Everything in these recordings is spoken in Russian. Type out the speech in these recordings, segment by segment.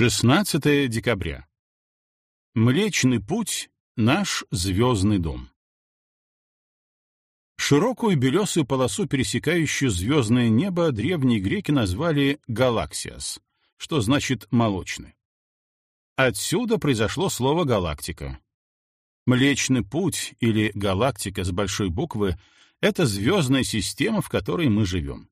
16 декабря. Млечный путь — наш звездный дом. Широкую белесую полосу, пересекающую звездное небо, древние греки назвали «галаксиас», что значит «молочный». Отсюда произошло слово «галактика». Млечный путь или галактика с большой буквы — это звездная система, в которой мы живем.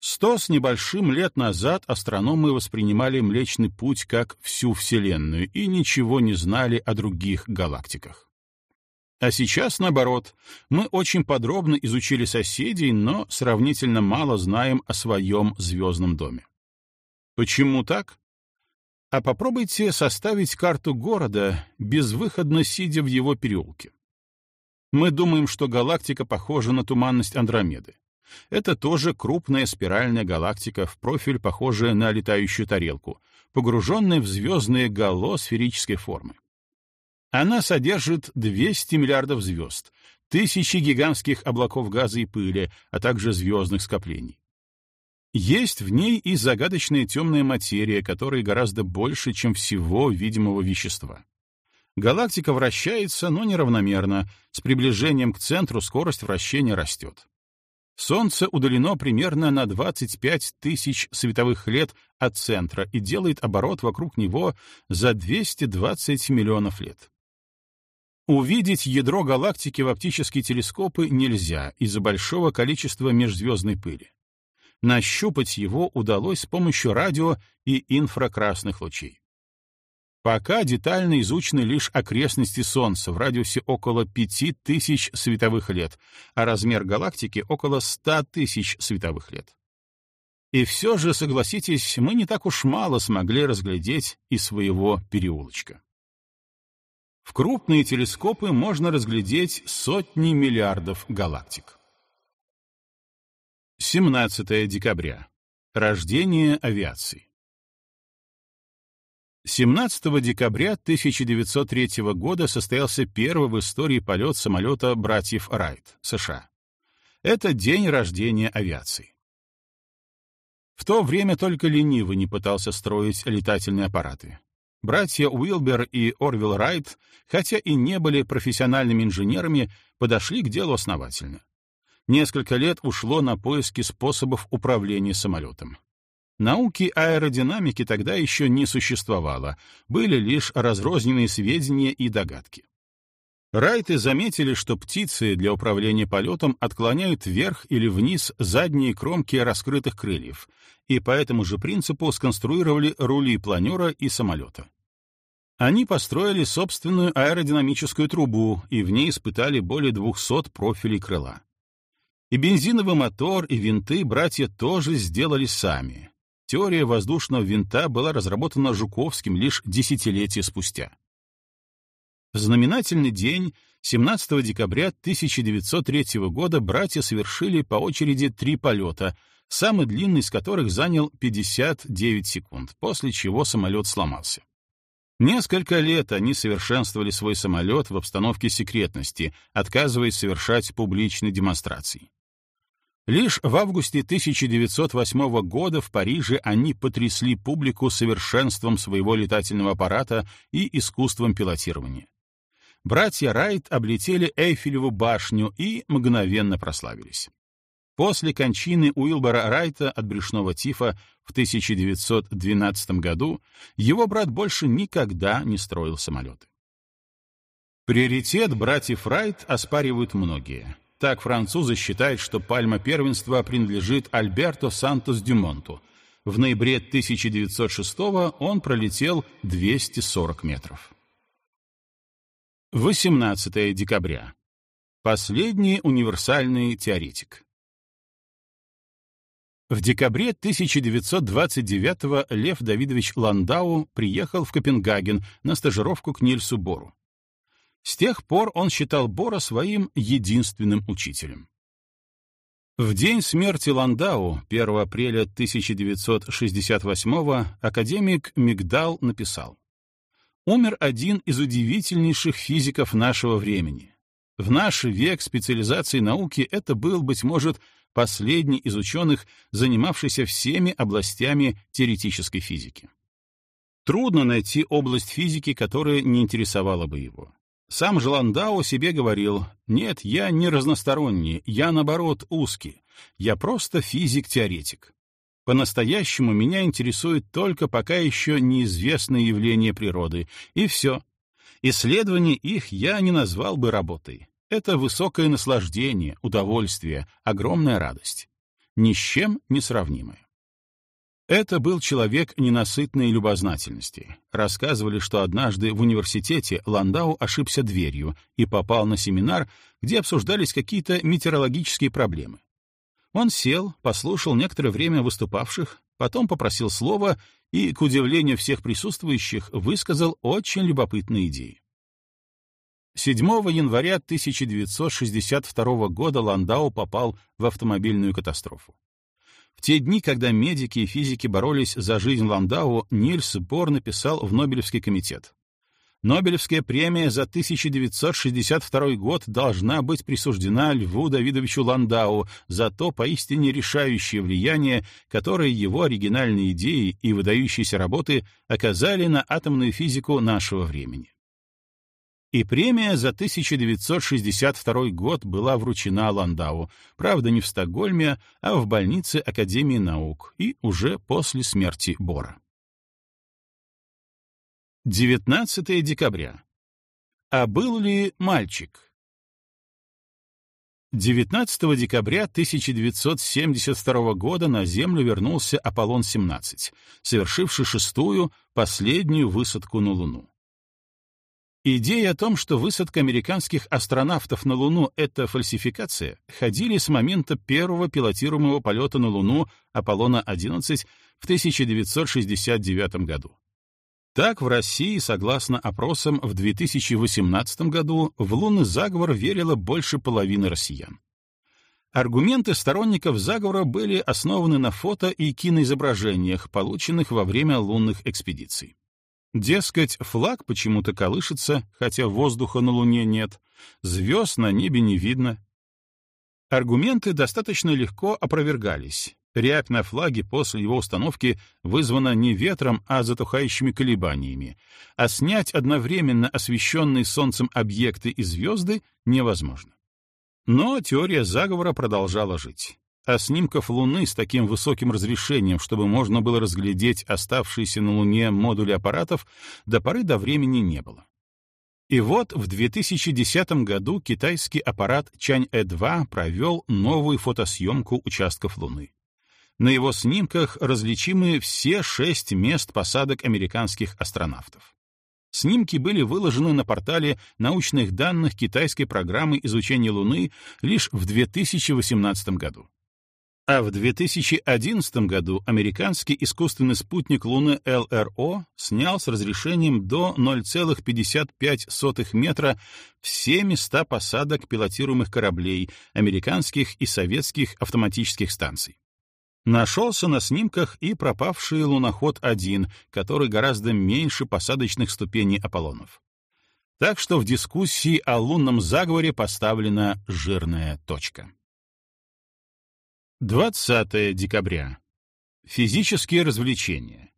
Сто с небольшим лет назад астрономы воспринимали Млечный Путь как всю Вселенную и ничего не знали о других галактиках. А сейчас, наоборот, мы очень подробно изучили соседей, но сравнительно мало знаем о своем звездном доме. Почему так? А попробуйте составить карту города, безвыходно сидя в его переулке. Мы думаем, что галактика похожа на туманность Андромеды. Это тоже крупная спиральная галактика в профиль, похожая на летающую тарелку, погруженная в звездные гало сферической формы. Она содержит 200 миллиардов звезд, тысячи гигантских облаков газа и пыли, а также звездных скоплений. Есть в ней и загадочная темная материя, которая гораздо больше, чем всего видимого вещества. Галактика вращается, но неравномерно, с приближением к центру скорость вращения растет. Солнце удалено примерно на 25 тысяч световых лет от центра и делает оборот вокруг него за 220 миллионов лет. Увидеть ядро галактики в оптические телескопы нельзя из-за большого количества межзвездной пыли. Нащупать его удалось с помощью радио и инфракрасных лучей. Пока детально изучены лишь окрестности Солнца в радиусе около 5000 световых лет, а размер галактики — около 100 тысяч световых лет. И все же, согласитесь, мы не так уж мало смогли разглядеть из своего переулочка. В крупные телескопы можно разглядеть сотни миллиардов галактик. 17 декабря. Рождение авиации. 17 декабря 1903 года состоялся первый в истории полет самолета братьев Райт, США. Это день рождения авиации. В то время только ленивый не пытался строить летательные аппараты. Братья Уилбер и Орвилл Райт, хотя и не были профессиональными инженерами, подошли к делу основательно. Несколько лет ушло на поиски способов управления самолетом. Науки аэродинамики тогда еще не существовало, были лишь разрозненные сведения и догадки. Райты заметили, что птицы для управления полетом отклоняют вверх или вниз задние кромки раскрытых крыльев, и по этому же принципу сконструировали рули планера и самолета. Они построили собственную аэродинамическую трубу и в ней испытали более 200 профилей крыла. И бензиновый мотор, и винты братья тоже сделали сами, Теория воздушного винта была разработана Жуковским лишь десятилетия спустя. В знаменательный день, 17 декабря 1903 года, братья совершили по очереди три полета, самый длинный из которых занял 59 секунд, после чего самолет сломался. Несколько лет они совершенствовали свой самолет в обстановке секретности, отказываясь совершать публичные демонстрации. Лишь в августе 1908 года в Париже они потрясли публику совершенством своего летательного аппарата и искусством пилотирования. Братья Райт облетели Эйфелеву башню и мгновенно прославились. После кончины Уилбора Райта от брюшного тифа в 1912 году его брат больше никогда не строил самолеты. Приоритет братьев Райт оспаривают многие — так французы считают, что пальма первенства принадлежит Альберто Сантос Дюмонту. В ноябре 1906 он пролетел 240 метров. 18 декабря. Последний универсальный теоретик. В декабре 1929 Лев Давидович Ландау приехал в Копенгаген на стажировку к Нильсу Бору. С тех пор он считал Бора своим единственным учителем. В день смерти Ландау, 1 апреля 1968 академик Мигдал написал «Умер один из удивительнейших физиков нашего времени. В наш век специализации науки это был, быть может, последний из ученых, занимавшийся всеми областями теоретической физики. Трудно найти область физики, которая не интересовала бы его. Сам же Ландау себе говорил, «Нет, я не разносторонний, я, наоборот, узкий. Я просто физик-теоретик. По-настоящему меня интересует только пока еще неизвестные явления природы, и все. Исследование их я не назвал бы работой. Это высокое наслаждение, удовольствие, огромная радость. Ни с чем не сравнимое. Это был человек ненасытной любознательности. Рассказывали, что однажды в университете Ландау ошибся дверью и попал на семинар, где обсуждались какие-то метеорологические проблемы. Он сел, послушал некоторое время выступавших, потом попросил слова и, к удивлению всех присутствующих, высказал очень любопытные идеи. 7 января 1962 года Ландау попал в автомобильную катастрофу. В те дни, когда медики и физики боролись за жизнь Ландау, Нильс Бор написал в Нобелевский комитет. Нобелевская премия за 1962 год должна быть присуждена Льву Давидовичу Ландау за то поистине решающее влияние, которое его оригинальные идеи и выдающиеся работы оказали на атомную физику нашего времени. И премия за 1962 год была вручена Ландау, правда, не в Стокгольме, а в больнице Академии наук, и уже после смерти Бора. 19 декабря. А был ли мальчик? 19 декабря 1972 года на Землю вернулся Аполлон-17, совершивший шестую, последнюю высадку на Луну. Идея о том, что высадка американских астронавтов на Луну — это фальсификация, ходили с момента первого пилотируемого полета на Луну Аполлона-11 в 1969 году. Так, в России, согласно опросам, в 2018 году в лунный заговор верило больше половины россиян. Аргументы сторонников заговора были основаны на фото и киноизображениях, полученных во время лунных экспедиций. Дескать, флаг почему-то колышется, хотя воздуха на Луне нет, звезд на небе не видно. Аргументы достаточно легко опровергались. Рябь на флаге после его установки вызвана не ветром, а затухающими колебаниями, а снять одновременно освещенные Солнцем объекты и звезды невозможно. Но теория заговора продолжала жить а снимков Луны с таким высоким разрешением, чтобы можно было разглядеть оставшиеся на Луне модули аппаратов, до поры до времени не было. И вот в 2010 году китайский аппарат Чань-Э-2 провел новую фотосъемку участков Луны. На его снимках различимы все шесть мест посадок американских астронавтов. Снимки были выложены на портале научных данных китайской программы изучения Луны лишь в 2018 году. А в 2011 году американский искусственный спутник Луны ЛРО снял с разрешением до 0,55 метра все места посадок пилотируемых кораблей американских и советских автоматических станций. Нашелся на снимках и пропавший луноход-1, который гораздо меньше посадочных ступеней Аполлонов. Так что в дискуссии о лунном заговоре поставлена жирная точка. 20 декабря. Физические развлечения.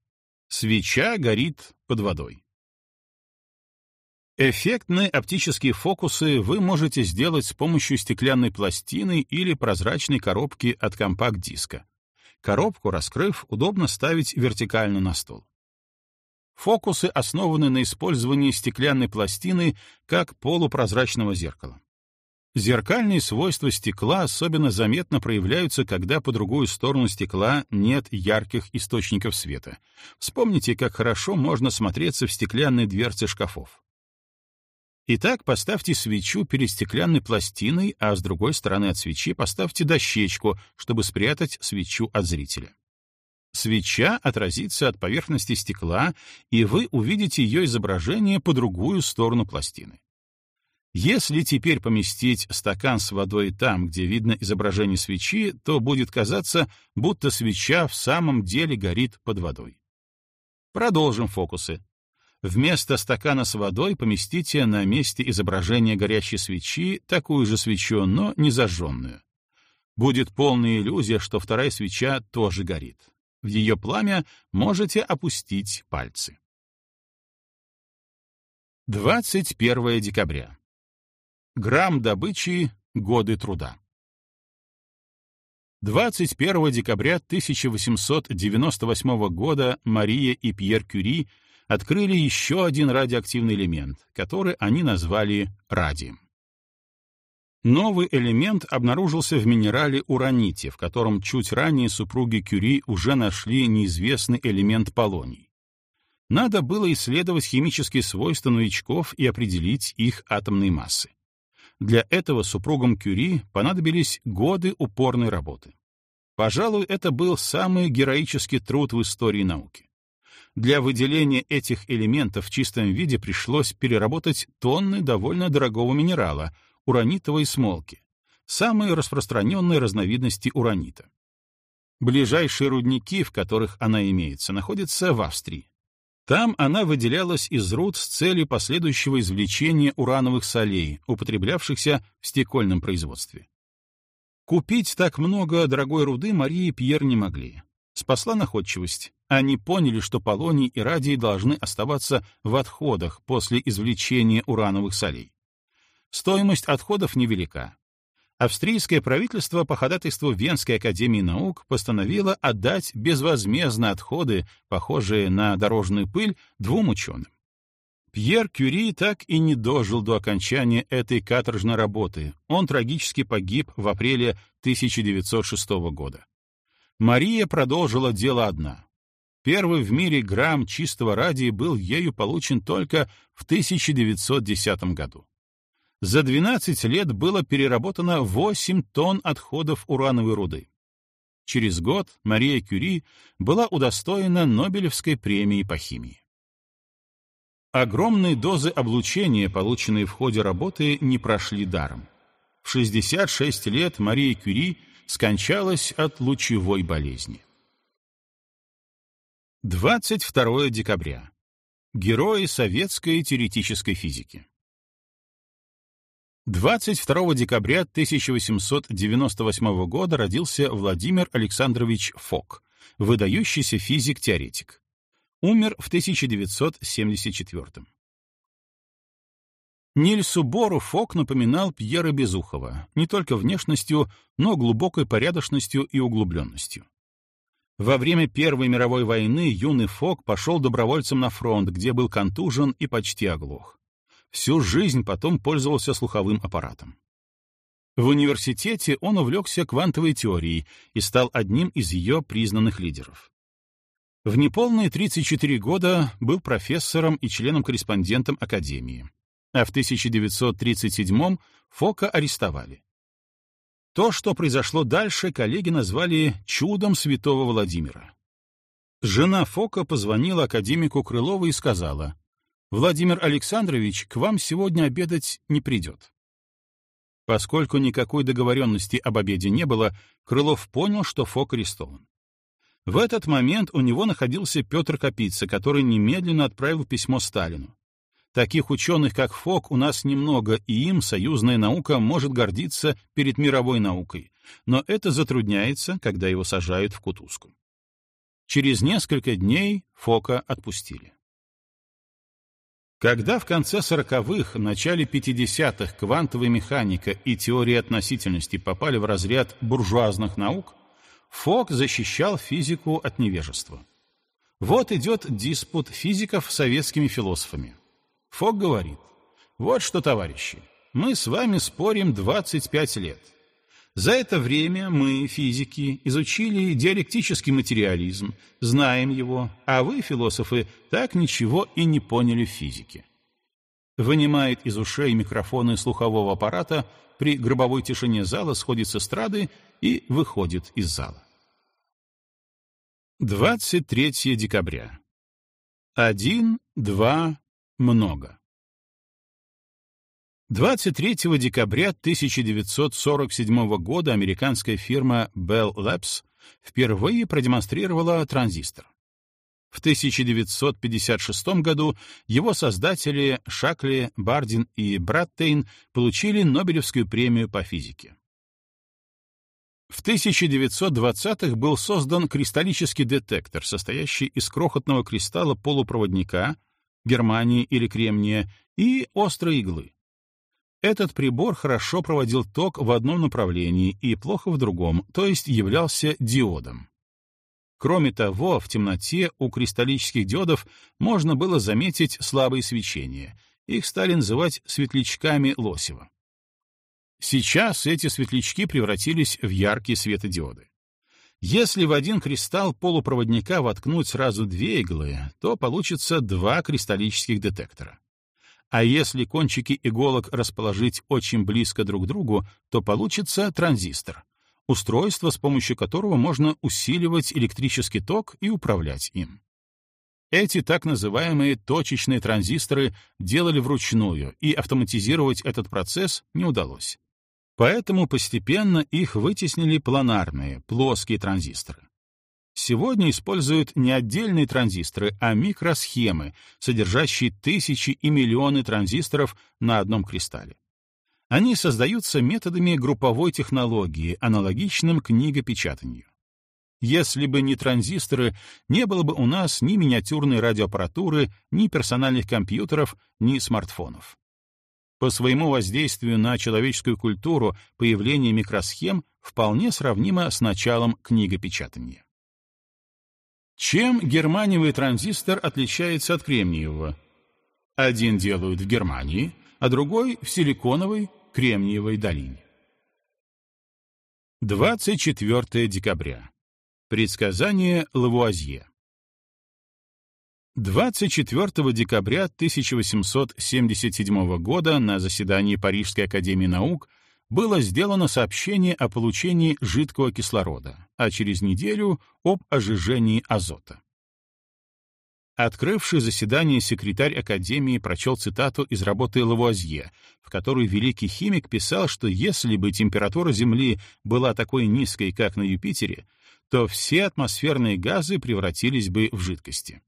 Свеча горит под водой. Эффектные оптические фокусы вы можете сделать с помощью стеклянной пластины или прозрачной коробки от компакт-диска. Коробку, раскрыв, удобно ставить вертикально на стол. Фокусы основаны на использовании стеклянной пластины как полупрозрачного зеркала. Зеркальные свойства стекла особенно заметно проявляются, когда по другую сторону стекла нет ярких источников света. Вспомните, как хорошо можно смотреться в стеклянной дверце шкафов. Итак, поставьте свечу перед стеклянной пластиной, а с другой стороны от свечи поставьте дощечку, чтобы спрятать свечу от зрителя. Свеча отразится от поверхности стекла, и вы увидите ее изображение по другую сторону пластины. Если теперь поместить стакан с водой там, где видно изображение свечи, то будет казаться, будто свеча в самом деле горит под водой. Продолжим фокусы. Вместо стакана с водой поместите на месте изображения горящей свечи такую же свечу, но не зажженную. Будет полная иллюзия, что вторая свеча тоже горит. В ее пламя можете опустить пальцы. 21 декабря. Грамм добычи, годы труда. 21 декабря 1898 года Мария и Пьер Кюри открыли еще один радиоактивный элемент, который они назвали радием. Новый элемент обнаружился в минерале ураните, в котором чуть ранее супруги Кюри уже нашли неизвестный элемент полоний. Надо было исследовать химические свойства новичков и определить их атомные массы. Для этого супругам Кюри понадобились годы упорной работы. Пожалуй, это был самый героический труд в истории науки. Для выделения этих элементов в чистом виде пришлось переработать тонны довольно дорогого минерала — уранитовой смолки, самой распространенной разновидности уранита. Ближайшие рудники, в которых она имеется, находятся в Австрии. Там она выделялась из руд с целью последующего извлечения урановых солей, употреблявшихся в стекольном производстве. Купить так много дорогой руды Марии и Пьер не могли. Спасла находчивость. Они поняли, что полоний и радий должны оставаться в отходах после извлечения урановых солей. Стоимость отходов невелика. Австрийское правительство по ходатайству Венской академии наук постановило отдать безвозмездно отходы, похожие на дорожную пыль, двум ученым. Пьер Кюри так и не дожил до окончания этой каторжной работы. Он трагически погиб в апреле 1906 года. Мария продолжила дело одна. Первый в мире грамм чистого радия был ею получен только в 1910 году. За 12 лет было переработано 8 тонн отходов урановой руды. Через год Мария Кюри была удостоена Нобелевской премии по химии. Огромные дозы облучения, полученные в ходе работы, не прошли даром. В 66 лет Мария Кюри скончалась от лучевой болезни. 22 декабря. Герои советской теоретической физики. 22 декабря 1898 года родился Владимир Александрович Фок, выдающийся физик-теоретик. Умер в 1974. Нильсу Бору Фок напоминал Пьера Безухова не только внешностью, но глубокой порядочностью и углубленностью. Во время Первой мировой войны юный Фок пошел добровольцем на фронт, где был контужен и почти оглох всю жизнь потом пользовался слуховым аппаратом. В университете он увлекся квантовой теорией и стал одним из ее признанных лидеров. В неполные 34 года был профессором и членом-корреспондентом Академии, а в 1937 Фока арестовали. То, что произошло дальше, коллеги назвали «чудом святого Владимира». Жена Фока позвонила академику Крылову и сказала, Владимир Александрович к вам сегодня обедать не придет. Поскольку никакой договоренности об обеде не было, Крылов понял, что Фок арестован. В этот момент у него находился Петр Капица, который немедленно отправил письмо Сталину. Таких ученых, как Фок, у нас немного, и им союзная наука может гордиться перед мировой наукой, но это затрудняется, когда его сажают в кутузку. Через несколько дней Фока отпустили. Когда в конце 40-х, начале 50-х квантовая механика и теория относительности попали в разряд буржуазных наук, Фок защищал физику от невежества. Вот идет диспут физиков с советскими философами. Фок говорит, вот что, товарищи, мы с вами спорим 25 лет. За это время мы, физики, изучили диалектический материализм, знаем его, а вы, философы, так ничего и не поняли в физике. Вынимает из ушей микрофоны слухового аппарата, при гробовой тишине зала сходит с эстрады и выходит из зала. 23 декабря. Один, два, много. 23 декабря 1947 года американская фирма Bell Labs впервые продемонстрировала транзистор. В 1956 году его создатели Шакли, Бардин и Браттейн получили Нобелевскую премию по физике. В 1920-х был создан кристаллический детектор, состоящий из крохотного кристалла полупроводника, германии или кремния, и острой иглы. Этот прибор хорошо проводил ток в одном направлении и плохо в другом, то есть являлся диодом. Кроме того, в темноте у кристаллических диодов можно было заметить слабые свечения. Их стали называть светлячками Лосева. Сейчас эти светлячки превратились в яркие светодиоды. Если в один кристалл полупроводника воткнуть сразу две иглы, то получится два кристаллических детектора. А если кончики иголок расположить очень близко друг к другу, то получится транзистор, устройство, с помощью которого можно усиливать электрический ток и управлять им. Эти так называемые точечные транзисторы делали вручную, и автоматизировать этот процесс не удалось. Поэтому постепенно их вытеснили планарные, плоские транзисторы. Сегодня используют не отдельные транзисторы, а микросхемы, содержащие тысячи и миллионы транзисторов на одном кристалле. Они создаются методами групповой технологии, аналогичным книгопечатанию. Если бы не транзисторы, не было бы у нас ни миниатюрной радиоаппаратуры, ни персональных компьютеров, ни смартфонов. По своему воздействию на человеческую культуру появление микросхем вполне сравнимо с началом книгопечатания. Чем германиевый транзистор отличается от кремниевого? Один делают в Германии, а другой — в силиконовой, Кремниевой долине. 24 декабря. Предсказание Лавуазье. 24 декабря 1877 года на заседании Парижской академии наук было сделано сообщение о получении жидкого кислорода, а через неделю — об ожижении азота. Открывший заседание секретарь Академии прочел цитату из работы Лавуазье, в которой великий химик писал, что если бы температура Земли была такой низкой, как на Юпитере, то все атмосферные газы превратились бы в жидкости.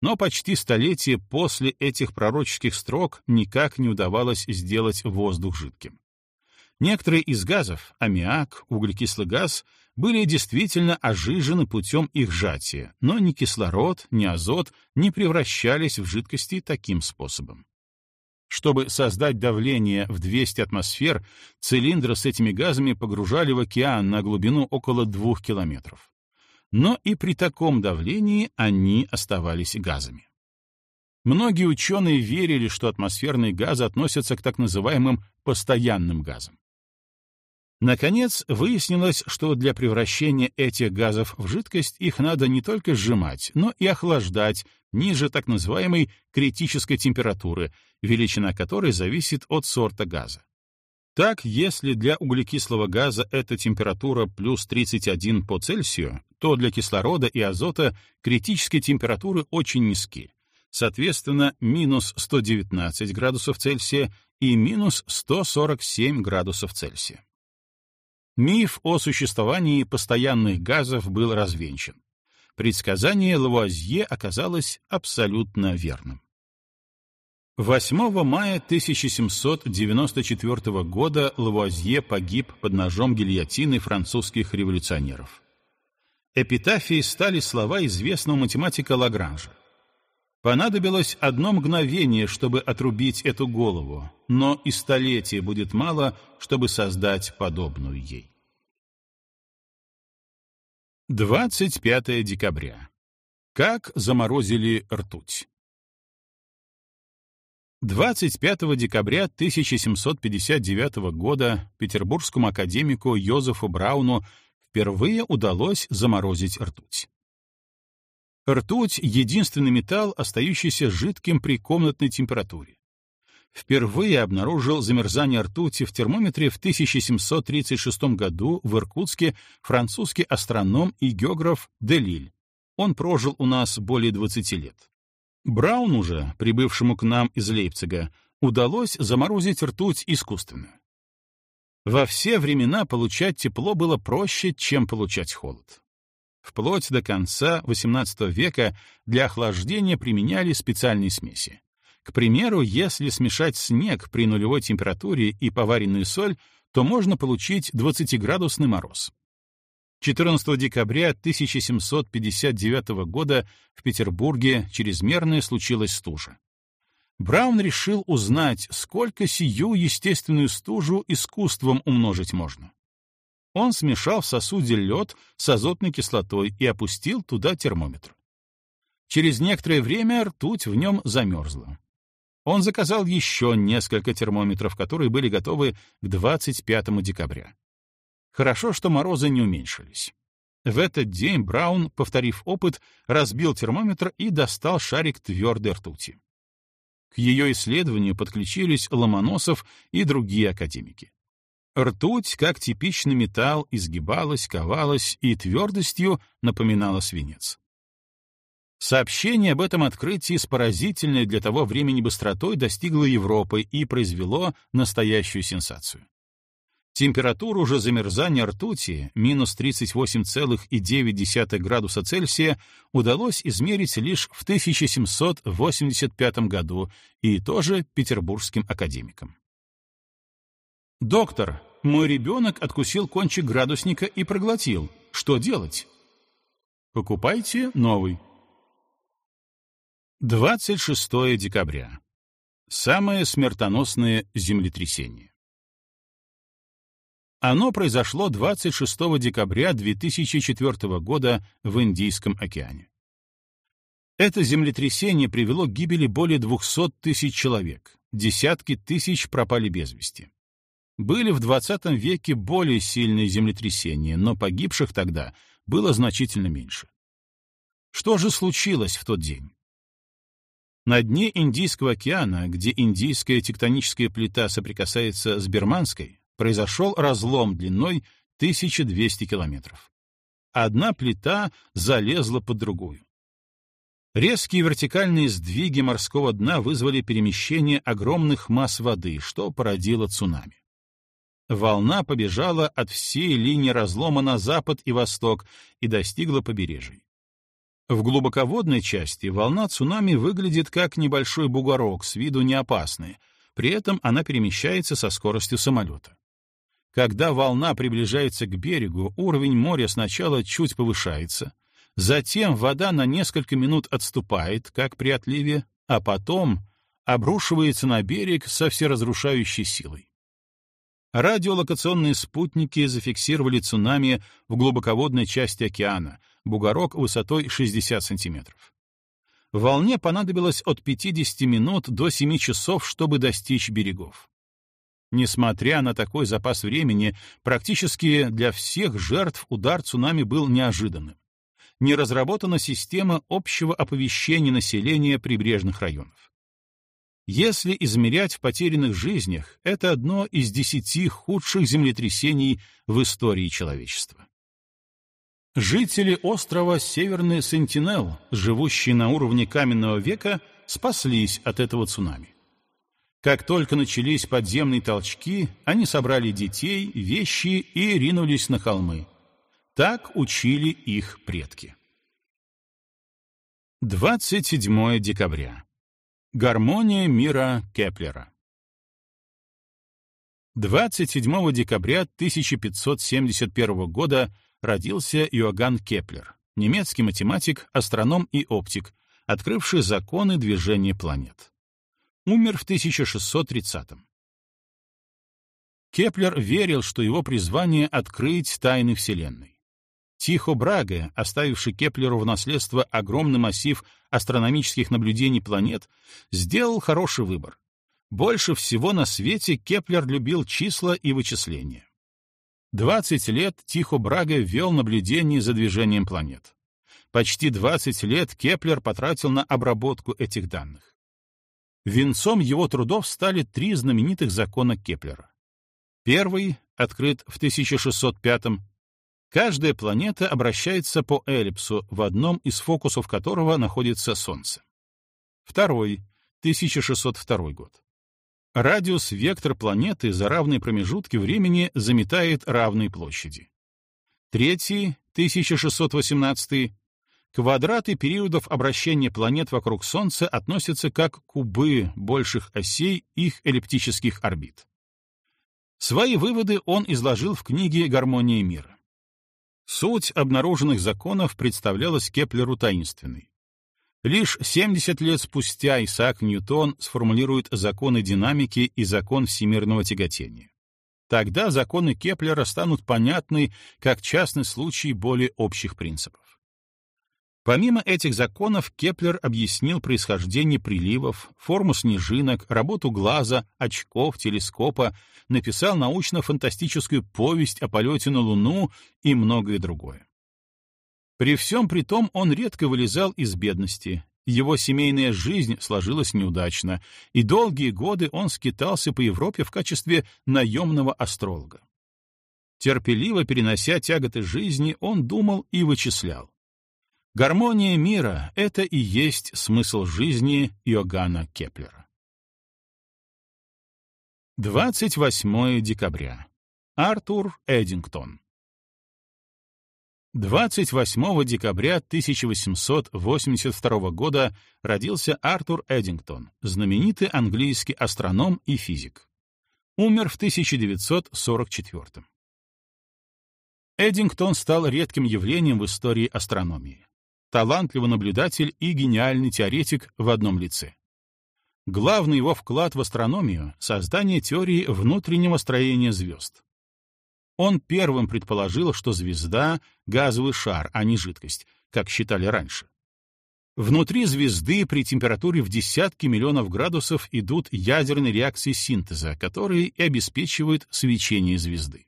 Но почти столетие после этих пророческих строк никак не удавалось сделать воздух жидким. Некоторые из газов — аммиак, углекислый газ — были действительно ожижены путем их сжатия, но ни кислород, ни азот не превращались в жидкости таким способом. Чтобы создать давление в 200 атмосфер, цилиндры с этими газами погружали в океан на глубину около 2 километров. Но и при таком давлении они оставались газами. Многие ученые верили, что атмосферные газы относятся к так называемым постоянным газам. Наконец, выяснилось, что для превращения этих газов в жидкость их надо не только сжимать, но и охлаждать ниже так называемой критической температуры, величина которой зависит от сорта газа. Так, если для углекислого газа эта температура плюс 31 по Цельсию, то для кислорода и азота критические температуры очень низки, соответственно, минус 119 градусов Цельсия и минус 147 градусов Цельсия. Миф о существовании постоянных газов был развенчан. Предсказание Лавуазье оказалось абсолютно верным. 8 мая 1794 года Лавуазье погиб под ножом гильотины французских революционеров. Эпитафией стали слова известного математика Лагранжа. Понадобилось одно мгновение, чтобы отрубить эту голову, но и столетия будет мало, чтобы создать подобную ей. 25 декабря. Как заморозили ртуть. 25 декабря 1759 года петербургскому академику Йозефу Брауну впервые удалось заморозить ртуть. Ртуть — единственный металл, остающийся жидким при комнатной температуре. Впервые обнаружил замерзание ртути в термометре в 1736 году в Иркутске французский астроном и географ Делиль. Он прожил у нас более 20 лет. Брауну же, прибывшему к нам из Лейпцига, удалось заморозить ртуть искусственно. Во все времена получать тепло было проще, чем получать холод. Вплоть до конца XVIII века для охлаждения применяли специальные смеси. К примеру, если смешать снег при нулевой температуре и поваренную соль, то можно получить 20-градусный мороз. 14 декабря 1759 года в Петербурге чрезмерная случилась стужа. Браун решил узнать, сколько сию естественную стужу искусством умножить можно. Он смешал в сосуде лед с азотной кислотой и опустил туда термометр. Через некоторое время ртуть в нем замерзла. Он заказал еще несколько термометров, которые были готовы к 25 декабря. Хорошо, что морозы не уменьшились. В этот день Браун, повторив опыт, разбил термометр и достал шарик твердой ртути. К ее исследованию подключились Ломоносов и другие академики. Ртуть, как типичный металл, изгибалась, ковалась и твердостью напоминала свинец. Сообщение об этом открытии с поразительной для того времени быстротой достигло Европы и произвело настоящую сенсацию. Температуру же замерзания ртути, минус 38,9 градуса Цельсия, удалось измерить лишь в 1785 году и тоже петербургским академикам. «Доктор, мой ребенок откусил кончик градусника и проглотил. Что делать?» «Покупайте новый». 26 декабря. Самое смертоносное землетрясение. Оно произошло 26 декабря 2004 года в Индийском океане. Это землетрясение привело к гибели более 200 тысяч человек, десятки тысяч пропали без вести. Были в 20 веке более сильные землетрясения, но погибших тогда было значительно меньше. Что же случилось в тот день? На дне Индийского океана, где индийская тектоническая плита соприкасается с Берманской, произошел разлом длиной 1200 километров. Одна плита залезла под другую. Резкие вертикальные сдвиги морского дна вызвали перемещение огромных масс воды, что породило цунами. Волна побежала от всей линии разлома на запад и восток и достигла побережий. В глубоководной части волна цунами выглядит как небольшой бугорок, с виду не опасный, при этом она перемещается со скоростью самолета. Когда волна приближается к берегу, уровень моря сначала чуть повышается, затем вода на несколько минут отступает, как при отливе, а потом обрушивается на берег со всеразрушающей силой. Радиолокационные спутники зафиксировали цунами в глубоководной части океана, бугорок высотой 60 сантиметров. Волне понадобилось от 50 минут до 7 часов, чтобы достичь берегов. Несмотря на такой запас времени, практически для всех жертв удар цунами был неожиданным. Не разработана система общего оповещения населения прибрежных районов. Если измерять в потерянных жизнях, это одно из десяти худших землетрясений в истории человечества. Жители острова Северный Сентинел, живущие на уровне каменного века, спаслись от этого цунами. Как только начались подземные толчки, они собрали детей, вещи и ринулись на холмы. Так учили их предки. 27 декабря. Гармония мира Кеплера. 27 декабря 1571 года родился Иоганн Кеплер, немецкий математик, астроном и оптик, открывший законы движения планет умер в 1630-м. Кеплер верил, что его призвание — открыть тайны Вселенной. Тихо Браге, оставивший Кеплеру в наследство огромный массив астрономических наблюдений планет, сделал хороший выбор. Больше всего на свете Кеплер любил числа и вычисления. 20 лет Тихо Браге вел наблюдение за движением планет. Почти 20 лет Кеплер потратил на обработку этих данных. Венцом его трудов стали три знаменитых закона Кеплера. Первый, открыт в 1605-м, каждая планета обращается по эллипсу, в одном из фокусов которого находится Солнце. Второй, 1602 год. Радиус-вектор планеты за равные промежутки времени заметает равные площади. Третий, 1618 Квадраты периодов обращения планет вокруг Солнца относятся как кубы больших осей их эллиптических орбит. Свои выводы он изложил в книге «Гармония мира». Суть обнаруженных законов представлялась Кеплеру таинственной. Лишь 70 лет спустя Исаак Ньютон сформулирует законы динамики и закон всемирного тяготения. Тогда законы Кеплера станут понятны как частный случай более общих принципов. Помимо этих законов, Кеплер объяснил происхождение приливов, форму снежинок, работу глаза, очков, телескопа, написал научно-фантастическую повесть о полете на Луну и многое другое. При всем при том он редко вылезал из бедности, его семейная жизнь сложилась неудачно, и долгие годы он скитался по Европе в качестве наемного астролога. Терпеливо перенося тяготы жизни, он думал и вычислял. Гармония мира — это и есть смысл жизни Иоганна Кеплера. 28 декабря. Артур Эдингтон. 28 декабря 1882 года родился Артур Эдингтон, знаменитый английский астроном и физик. Умер в 1944. Эдингтон стал редким явлением в истории астрономии талантливый наблюдатель и гениальный теоретик в одном лице. Главный его вклад в астрономию — создание теории внутреннего строения звезд. Он первым предположил, что звезда — газовый шар, а не жидкость, как считали раньше. Внутри звезды при температуре в десятки миллионов градусов идут ядерные реакции синтеза, которые и обеспечивают свечение звезды.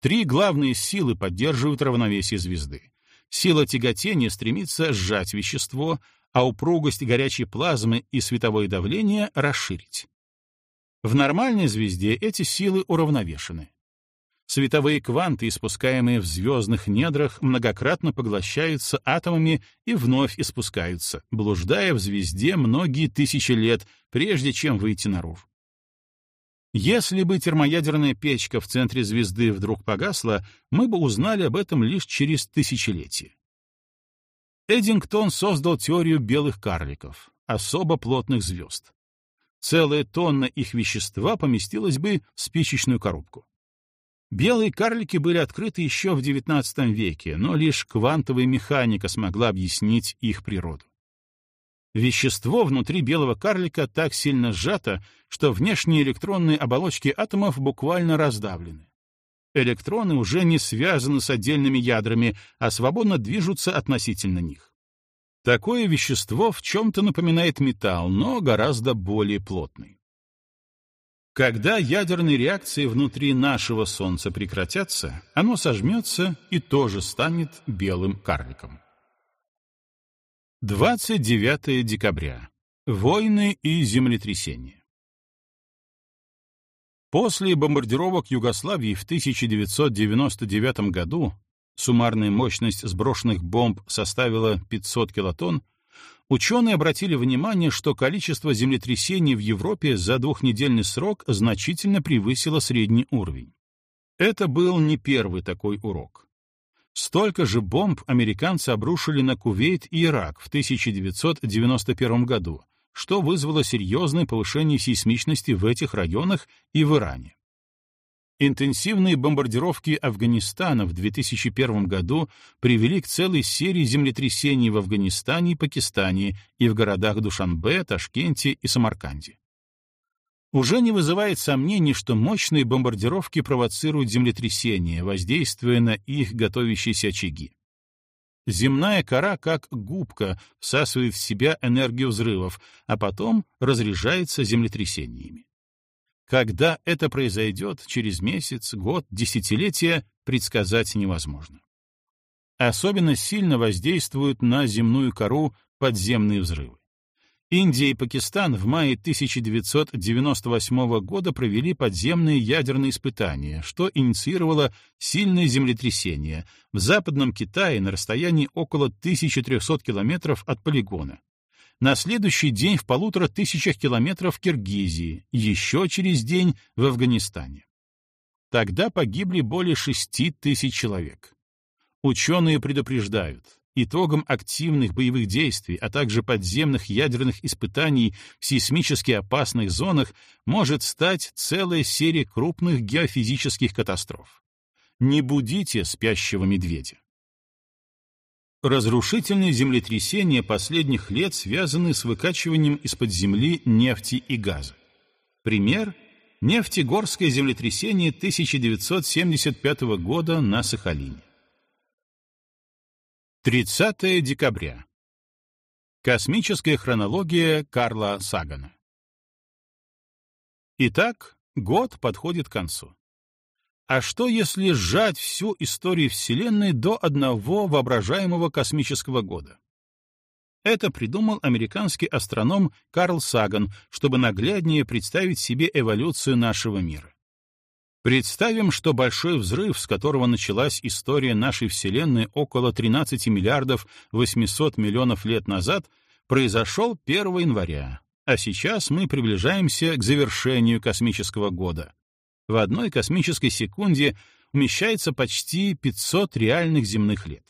Три главные силы поддерживают равновесие звезды. Сила тяготения стремится сжать вещество, а упругость горячей плазмы и световое давление расширить. В нормальной звезде эти силы уравновешены. Световые кванты, испускаемые в звездных недрах, многократно поглощаются атомами и вновь испускаются, блуждая в звезде многие тысячи лет, прежде чем выйти наружу. Если бы термоядерная печка в центре звезды вдруг погасла, мы бы узнали об этом лишь через тысячелетия. Эдингтон создал теорию белых карликов, особо плотных звезд. Целая тонна их вещества поместилась бы в спичечную коробку. Белые карлики были открыты еще в XIX веке, но лишь квантовая механика смогла объяснить их природу. Вещество внутри белого карлика так сильно сжато, что внешние электронные оболочки атомов буквально раздавлены. Электроны уже не связаны с отдельными ядрами, а свободно движутся относительно них. Такое вещество в чем-то напоминает металл, но гораздо более плотный. Когда ядерные реакции внутри нашего Солнца прекратятся, оно сожмется и тоже станет белым карликом. 29 декабря. Войны и землетрясения. После бомбардировок Югославии в 1999 году суммарная мощность сброшенных бомб составила 500 килотонн, ученые обратили внимание, что количество землетрясений в Европе за двухнедельный срок значительно превысило средний уровень. Это был не первый такой урок. Столько же бомб американцы обрушили на Кувейт и Ирак в 1991 году, что вызвало серьезное повышение сейсмичности в этих районах и в Иране. Интенсивные бомбардировки Афганистана в 2001 году привели к целой серии землетрясений в Афганистане и Пакистане и в городах Душанбе, Ташкенте и Самарканде. Уже не вызывает сомнений, что мощные бомбардировки провоцируют землетрясения, воздействуя на их готовящиеся очаги. Земная кора, как губка, всасывает в себя энергию взрывов, а потом разряжается землетрясениями. Когда это произойдет через месяц, год, десятилетия, предсказать невозможно. Особенно сильно воздействуют на земную кору подземные взрывы. Индия и Пакистан в мае 1998 года провели подземные ядерные испытания, что инициировало сильное землетрясение в Западном Китае на расстоянии около 1300 километров от полигона. На следующий день в полутора тысячах километров в Киргизии, еще через день в Афганистане. Тогда погибли более 6 тысяч человек. Ученые предупреждают, Итогом активных боевых действий, а также подземных ядерных испытаний в сейсмически опасных зонах может стать целая серия крупных геофизических катастроф. Не будите спящего медведя. Разрушительные землетрясения последних лет связаны с выкачиванием из-под земли нефти и газа. Пример — нефтегорское землетрясение 1975 года на Сахалине. 30 декабря. Космическая хронология Карла Сагана. Итак, год подходит к концу. А что, если сжать всю историю Вселенной до одного воображаемого космического года? Это придумал американский астроном Карл Саган, чтобы нагляднее представить себе эволюцию нашего мира. Представим, что большой взрыв, с которого началась история нашей Вселенной около 13 миллиардов 800 миллионов лет назад, произошел 1 января, а сейчас мы приближаемся к завершению космического года, в одной космической секунде умещается почти 500 реальных земных лет.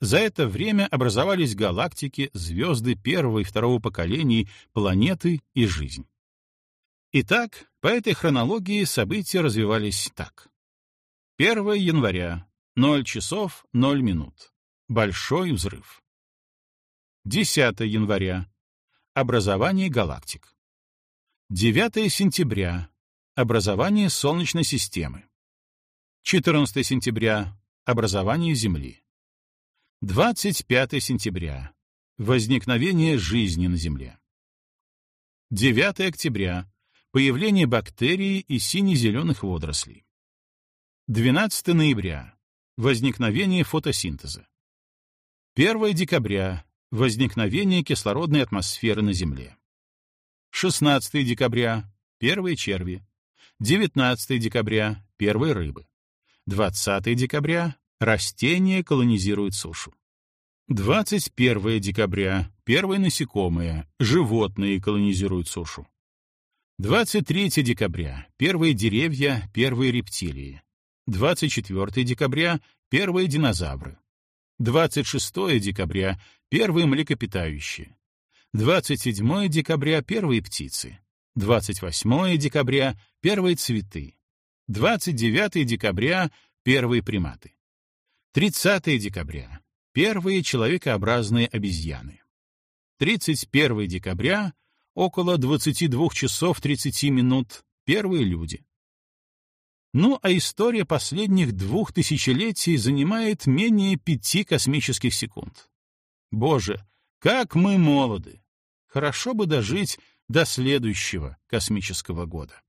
За это время образовались галактики, звезды первого и второго поколений, планеты и жизнь. Итак, по этой хронологии события развивались так. 1 января, 0 часов 0 минут. Большой взрыв. 10 января. Образование галактик. 9 сентября. Образование Солнечной системы. 14 сентября. Образование Земли. 25 сентября. Возникновение жизни на Земле. 9 октября. Появление бактерий и сине-зеленых водорослей. 12 ноября. Возникновение фотосинтеза. 1 декабря. Возникновение кислородной атмосферы на Земле. 16 декабря. Первые черви. 19 декабря — первые рыбы. 20 декабря — растения колонизируют сушу. 21 декабря — первые насекомые, животные колонизируют сушу. 23 декабря — первые деревья, первые рептилии. 24 декабря — первые динозавры. 26 декабря — первые млекопитающие. 27 декабря — первые птицы. 28 декабря — первые цветы. 29 декабря — первые приматы. 30 декабря — первые человекообразные обезьяны. 31 декабря — около 22 часов 30 минут — первые люди. Ну, а история последних двух тысячелетий занимает менее пяти космических секунд. Боже, как мы молоды! Хорошо бы дожить до следующего космического года.